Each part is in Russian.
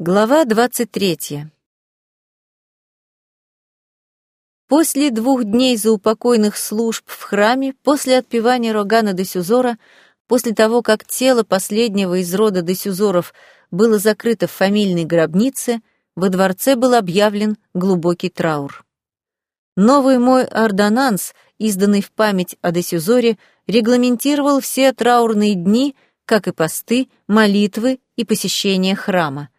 Глава двадцать третья. После двух дней заупокойных служб в храме, после отпевания Рогана де Сюзора, после того, как тело последнего из рода де Сюзоров было закрыто в фамильной гробнице, во дворце был объявлен глубокий траур. Новый мой ордонанс, изданный в память о де Сюзоре, регламентировал все траурные дни, как и посты, молитвы и посещение храма.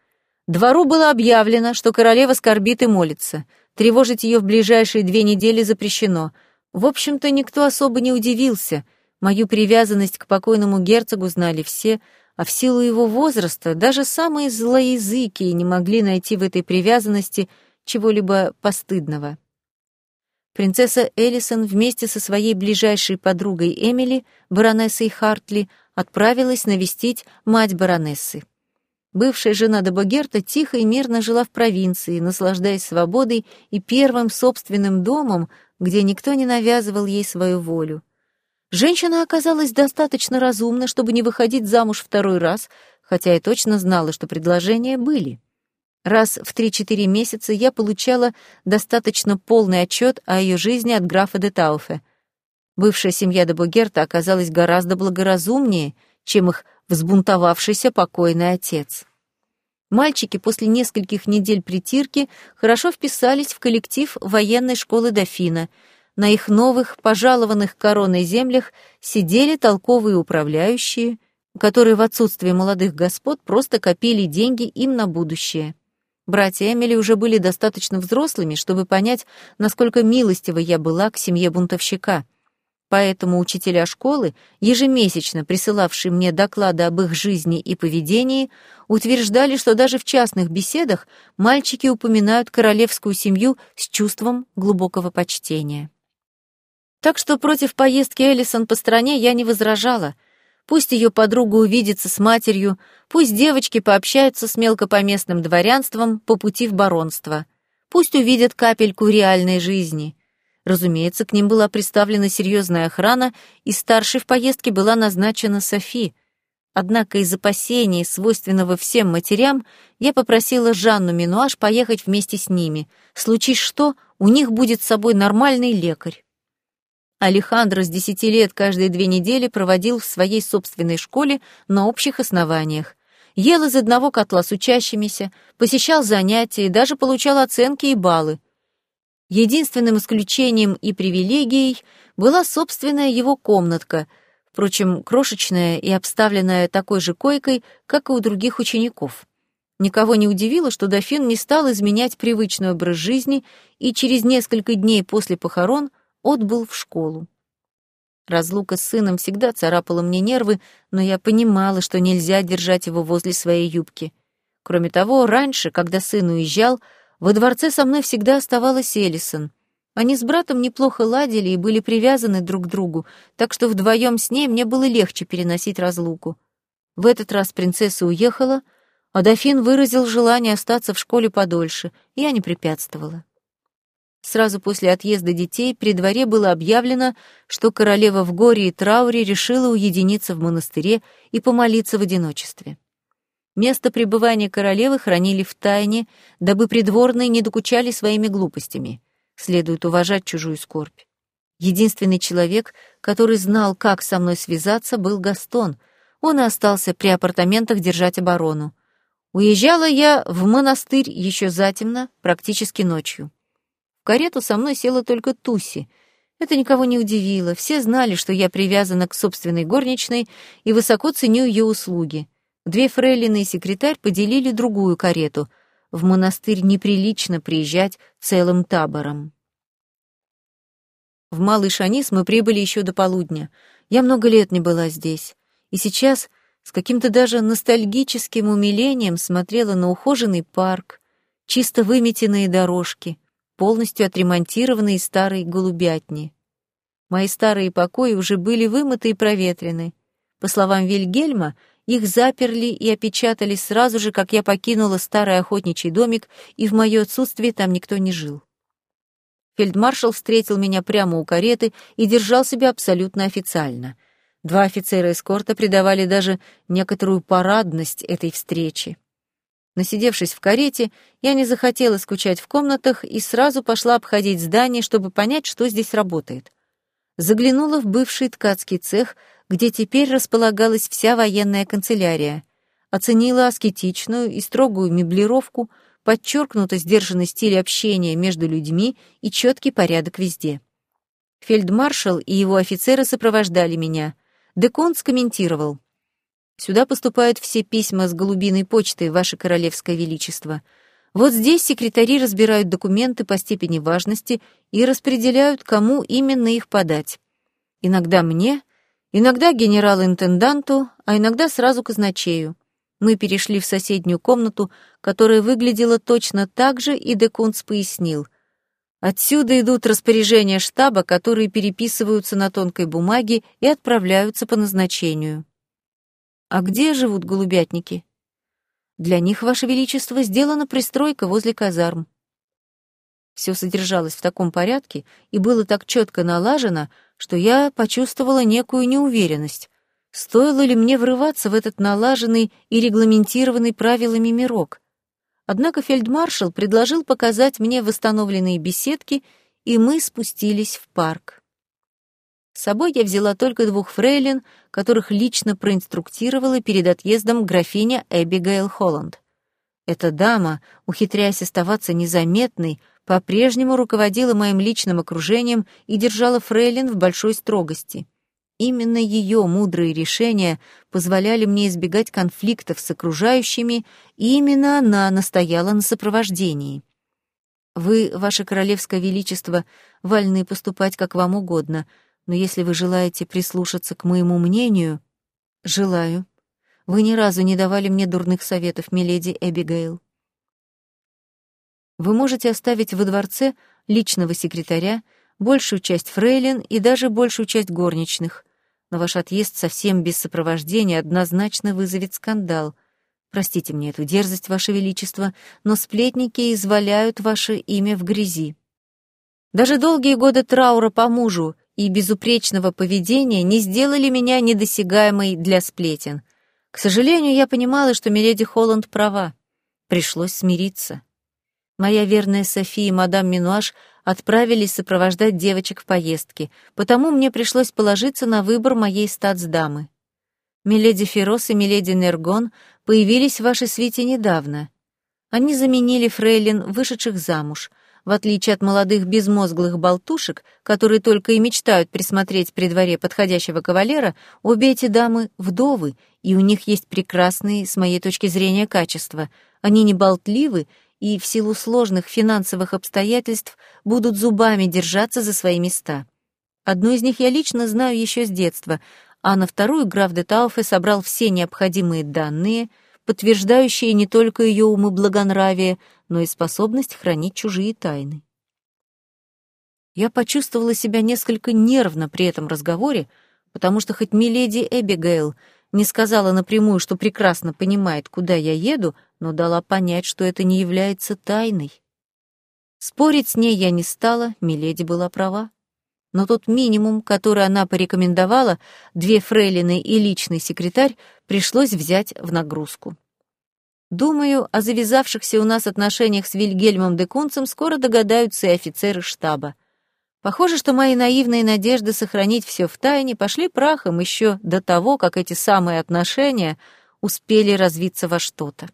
Двору было объявлено, что королева скорбит и молится. Тревожить ее в ближайшие две недели запрещено. В общем-то, никто особо не удивился. Мою привязанность к покойному герцогу знали все, а в силу его возраста даже самые злоязыкие не могли найти в этой привязанности чего-либо постыдного. Принцесса Эллисон вместе со своей ближайшей подругой Эмили, баронессой Хартли, отправилась навестить мать баронессы. Бывшая жена Дебогерта тихо и мирно жила в провинции, наслаждаясь свободой и первым собственным домом, где никто не навязывал ей свою волю. Женщина оказалась достаточно разумна, чтобы не выходить замуж второй раз, хотя и точно знала, что предложения были. Раз в три-четыре месяца я получала достаточно полный отчет о ее жизни от графа де Тауфе. Бывшая семья де Бугерта оказалась гораздо благоразумнее, чем их взбунтовавшийся покойный отец. Мальчики после нескольких недель притирки хорошо вписались в коллектив военной школы дофина. На их новых, пожалованных короной землях сидели толковые управляющие, которые в отсутствие молодых господ просто копили деньги им на будущее. Братья Эмили уже были достаточно взрослыми, чтобы понять, насколько милостива я была к семье бунтовщика — Поэтому учителя школы, ежемесячно присылавшие мне доклады об их жизни и поведении, утверждали, что даже в частных беседах мальчики упоминают королевскую семью с чувством глубокого почтения. Так что против поездки Эллисон по стране я не возражала. Пусть ее подруга увидится с матерью, пусть девочки пообщаются с мелкопоместным дворянством по пути в баронство. Пусть увидят капельку реальной жизни — Разумеется, к ним была представлена серьезная охрана, и старшей в поездке была назначена Софи. Однако из опасений, свойственного всем матерям, я попросила Жанну Минуаш поехать вместе с ними. Случись что, у них будет с собой нормальный лекарь. Алехандро с десяти лет каждые две недели проводил в своей собственной школе на общих основаниях. Ел из одного котла с учащимися, посещал занятия и даже получал оценки и баллы. Единственным исключением и привилегией была собственная его комнатка, впрочем, крошечная и обставленная такой же койкой, как и у других учеников. Никого не удивило, что дофин не стал изменять привычный образ жизни и через несколько дней после похорон отбыл в школу. Разлука с сыном всегда царапала мне нервы, но я понимала, что нельзя держать его возле своей юбки. Кроме того, раньше, когда сын уезжал, во дворце со мной всегда оставалась Элисон. Они с братом неплохо ладили и были привязаны друг к другу, так что вдвоем с ней мне было легче переносить разлуку. В этот раз принцесса уехала, а дофин выразил желание остаться в школе подольше, и я не препятствовала. Сразу после отъезда детей при дворе было объявлено, что королева в горе и трауре решила уединиться в монастыре и помолиться в одиночестве. Место пребывания королевы хранили в тайне, дабы придворные не докучали своими глупостями. Следует уважать чужую скорбь. Единственный человек, который знал, как со мной связаться, был Гастон. Он и остался при апартаментах держать оборону. Уезжала я в монастырь еще затемно, практически ночью. В карету со мной села только Туси. Это никого не удивило. Все знали, что я привязана к собственной горничной и высоко ценю ее услуги. Две фрейлины и секретарь поделили другую карету. В монастырь неприлично приезжать целым табором. В Малый Шанис мы прибыли еще до полудня. Я много лет не была здесь. И сейчас с каким-то даже ностальгическим умилением смотрела на ухоженный парк, чисто выметенные дорожки, полностью отремонтированные старые голубятни. Мои старые покои уже были вымыты и проветрены. По словам Вильгельма, их заперли и опечатали сразу же, как я покинула старый охотничий домик, и в мое отсутствие там никто не жил. Фельдмаршал встретил меня прямо у кареты и держал себя абсолютно официально. Два офицера эскорта придавали даже некоторую парадность этой встрече. Насидевшись в карете, я не захотела скучать в комнатах и сразу пошла обходить здание, чтобы понять, что здесь работает. Заглянула в бывший ткацкий цех, где теперь располагалась вся военная канцелярия. Оценила аскетичную и строгую меблировку, подчеркнуто сдержанный стиль общения между людьми и четкий порядок везде. Фельдмаршал и его офицеры сопровождали меня. Декон скомментировал. Сюда поступают все письма с голубиной почтой, Ваше Королевское Величество. Вот здесь секретари разбирают документы по степени важности и распределяют, кому именно их подать. Иногда мне, иногда генерал-интенданту, а иногда сразу казначею. Мы перешли в соседнюю комнату, которая выглядела точно так же, и Декунц пояснил. Отсюда идут распоряжения штаба, которые переписываются на тонкой бумаге и отправляются по назначению. А где живут голубятники? Для них, Ваше Величество, сделана пристройка возле казарм. Все содержалось в таком порядке и было так четко налажено, что я почувствовала некую неуверенность. Стоило ли мне врываться в этот налаженный и регламентированный правилами мирок? Однако фельдмаршал предложил показать мне восстановленные беседки, и мы спустились в парк. С собой я взяла только двух фрейлин, которых лично проинструктировала перед отъездом графиня Эбигейл Холланд. Эта дама, ухитряясь оставаться незаметной, по-прежнему руководила моим личным окружением и держала фрейлин в большой строгости. Именно ее мудрые решения позволяли мне избегать конфликтов с окружающими, и именно она настояла на сопровождении. Вы, ваше королевское величество, вольны поступать как вам угодно — но если вы желаете прислушаться к моему мнению, желаю. Вы ни разу не давали мне дурных советов, миледи Эбигейл. Вы можете оставить во дворце личного секретаря, большую часть фрейлин и даже большую часть горничных, но ваш отъезд совсем без сопровождения однозначно вызовет скандал. Простите мне эту дерзость, ваше величество, но сплетники изваляют ваше имя в грязи. Даже долгие годы траура по мужу и безупречного поведения не сделали меня недосягаемой для сплетен. К сожалению, я понимала, что Миледи Холланд права. Пришлось смириться. Моя верная София и мадам Минуаш отправились сопровождать девочек в поездке, потому мне пришлось положиться на выбор моей статсдамы. Миледи Ферос и Миледи Нергон появились в вашей свите недавно. Они заменили фрейлин, вышедших замуж — в отличие от молодых безмозглых болтушек, которые только и мечтают присмотреть при дворе подходящего кавалера, обе эти дамы — вдовы, и у них есть прекрасные, с моей точки зрения, качества. Они не болтливы и в силу сложных финансовых обстоятельств будут зубами держаться за свои места. Одну из них я лично знаю еще с детства, а на вторую граф де Тауфе собрал все необходимые данные — подтверждающие не только ее ум и благонравие, но и способность хранить чужие тайны. Я почувствовала себя несколько нервно при этом разговоре, потому что хоть миледи Эбигейл не сказала напрямую, что прекрасно понимает, куда я еду, но дала понять, что это не является тайной. Спорить с ней я не стала, миледи была права. Но тот минимум, который она порекомендовала, две фрейлины и личный секретарь, пришлось взять в нагрузку. Думаю, о завязавшихся у нас отношениях с Вильгельмом де Кунцем скоро догадаются и офицеры штаба. Похоже, что мои наивные надежды сохранить все в тайне пошли прахом еще до того, как эти самые отношения успели развиться во что-то.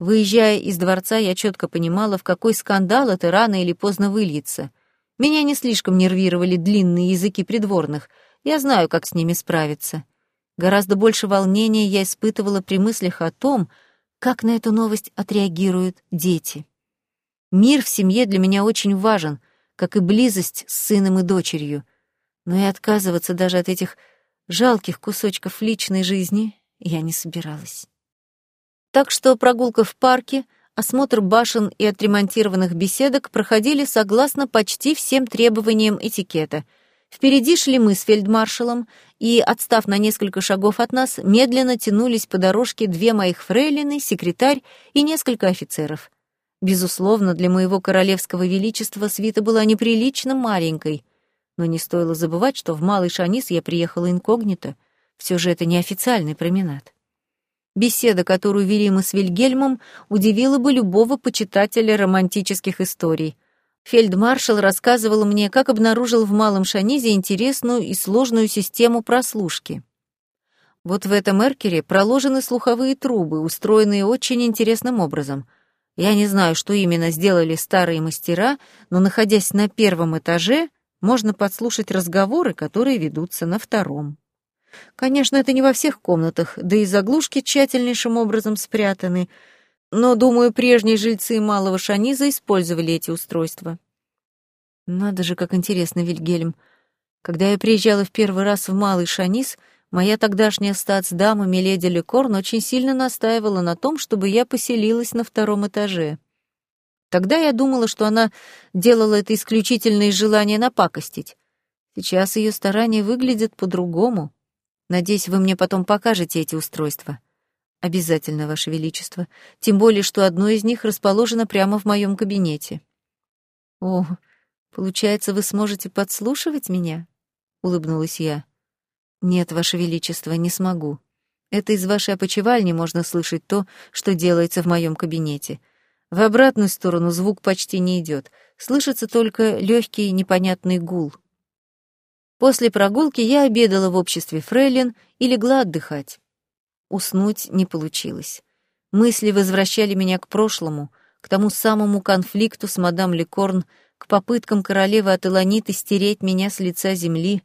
Выезжая из дворца, я четко понимала, в какой скандал это рано или поздно выльется. Меня не слишком нервировали длинные языки придворных, я знаю, как с ними справиться. Гораздо больше волнения я испытывала при мыслях о том, как на эту новость отреагируют дети. Мир в семье для меня очень важен, как и близость с сыном и дочерью. Но и отказываться даже от этих жалких кусочков личной жизни я не собиралась. Так что прогулка в парке, осмотр башен и отремонтированных беседок проходили согласно почти всем требованиям этикета — Впереди шли мы с фельдмаршалом, и, отстав на несколько шагов от нас, медленно тянулись по дорожке две моих фрейлины, секретарь и несколько офицеров. Безусловно, для моего королевского величества свита была неприлично маленькой, но не стоило забывать, что в Малый Шанис я приехала инкогнито. Все же это неофициальный променад. Беседа, которую вели мы с Вильгельмом, удивила бы любого почитателя романтических историй. Фельдмаршал рассказывал мне, как обнаружил в Малом Шанизе интересную и сложную систему прослушки. Вот в этом эркере проложены слуховые трубы, устроенные очень интересным образом. Я не знаю, что именно сделали старые мастера, но, находясь на первом этаже, можно подслушать разговоры, которые ведутся на втором. Конечно, это не во всех комнатах, да и заглушки тщательнейшим образом спрятаны, но, думаю, прежние жильцы Малого Шаниза использовали эти устройства. Надо же, как интересно, Вильгельм. Когда я приезжала в первый раз в Малый Шаниз, моя тогдашняя статсдама Миледи Лекорн очень сильно настаивала на том, чтобы я поселилась на втором этаже. Тогда я думала, что она делала это исключительно из желания напакостить. Сейчас ее старания выглядят по-другому. Надеюсь, вы мне потом покажете эти устройства. Обязательно, Ваше Величество. Тем более, что одно из них расположено прямо в моем кабинете. О, получается, вы сможете подслушивать меня? Улыбнулась я. Нет, Ваше Величество, не смогу. Это из вашей опочивальни можно слышать то, что делается в моем кабинете. В обратную сторону звук почти не идет. Слышится только легкий непонятный гул. После прогулки я обедала в обществе фрейлин и легла отдыхать. Уснуть не получилось. Мысли возвращали меня к прошлому, к тому самому конфликту с мадам Лекорн, к попыткам королевы Ателаниты стереть меня с лица земли,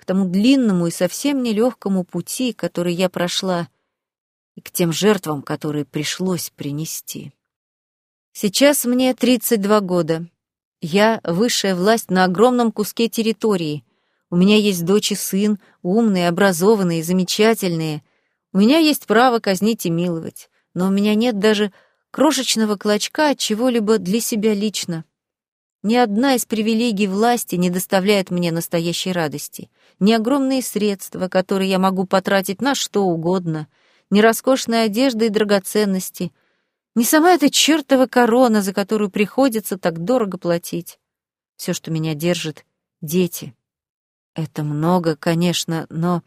к тому длинному и совсем нелегкому пути, который я прошла, и к тем жертвам, которые пришлось принести. Сейчас мне 32 года. Я — высшая власть на огромном куске территории — у меня есть дочь и сын, умные, образованные, замечательные. У меня есть право казнить и миловать. Но у меня нет даже крошечного клочка чего-либо для себя лично. Ни одна из привилегий власти не доставляет мне настоящей радости. Ни огромные средства, которые я могу потратить на что угодно, ни роскошная одежда и драгоценности, ни сама эта чертова корона, за которую приходится так дорого платить. Все, что меня держит — дети. Это много, конечно, но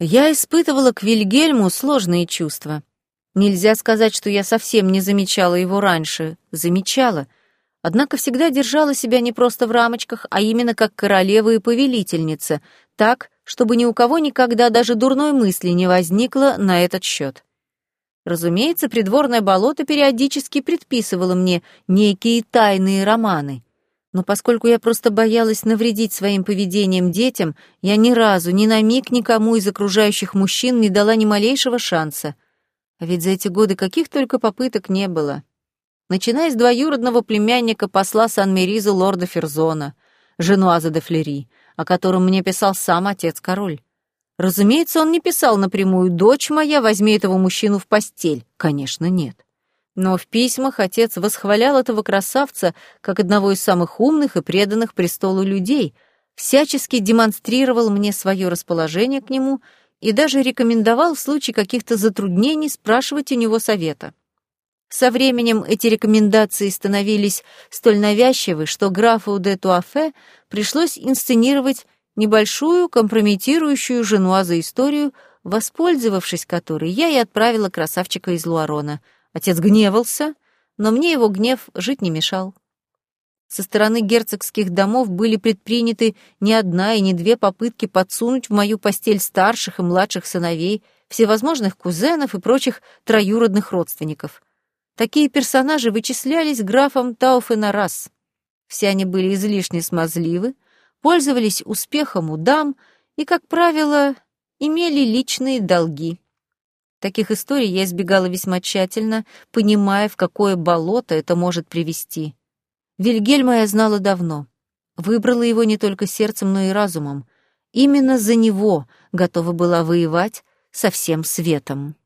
я испытывала к Вильгельму сложные чувства. Нельзя сказать, что я совсем не замечала его раньше. Замечала. Однако всегда держала себя не просто в рамочках, а именно как королева и повелительница, так, чтобы ни у кого никогда даже дурной мысли не возникло на этот счет. Разумеется, придворное болото периодически предписывало мне некие тайные романы. Но поскольку я просто боялась навредить своим поведением детям, я ни разу, ни на миг никому из окружающих мужчин не дала ни малейшего шанса. А ведь за эти годы каких только попыток не было. Начиная с двоюродного племянника посла Сан-Меризу лорда Ферзона, Женуаза де Флери, о котором мне писал сам отец-король. Разумеется, он не писал напрямую «Дочь моя, возьми этого мужчину в постель». Конечно, нет. Но в письмах отец восхвалял этого красавца как одного из самых умных и преданных престолу людей, всячески демонстрировал мне свое расположение к нему и даже рекомендовал в случае каких-то затруднений спрашивать у него совета. Со временем эти рекомендации становились столь навязчивы, что графу де Туафе пришлось инсценировать небольшую компрометирующую женуаза историю, воспользовавшись которой я и отправила красавчика из Луарона — Отец гневался, но мне его гнев жить не мешал. Со стороны герцогских домов были предприняты не одна и не две попытки подсунуть в мою постель старших и младших сыновей, всевозможных кузенов и прочих троюродных родственников. Такие персонажи вычислялись графом Тауфенарас. Все они были излишне смазливы, пользовались успехом у дам и, как правило, имели личные долги. Таких историй я избегала весьма тщательно, понимая, в какое болото это может привести. Вильгельма я знала давно. Выбрала его не только сердцем, но и разумом. Именно за него готова была воевать со всем светом.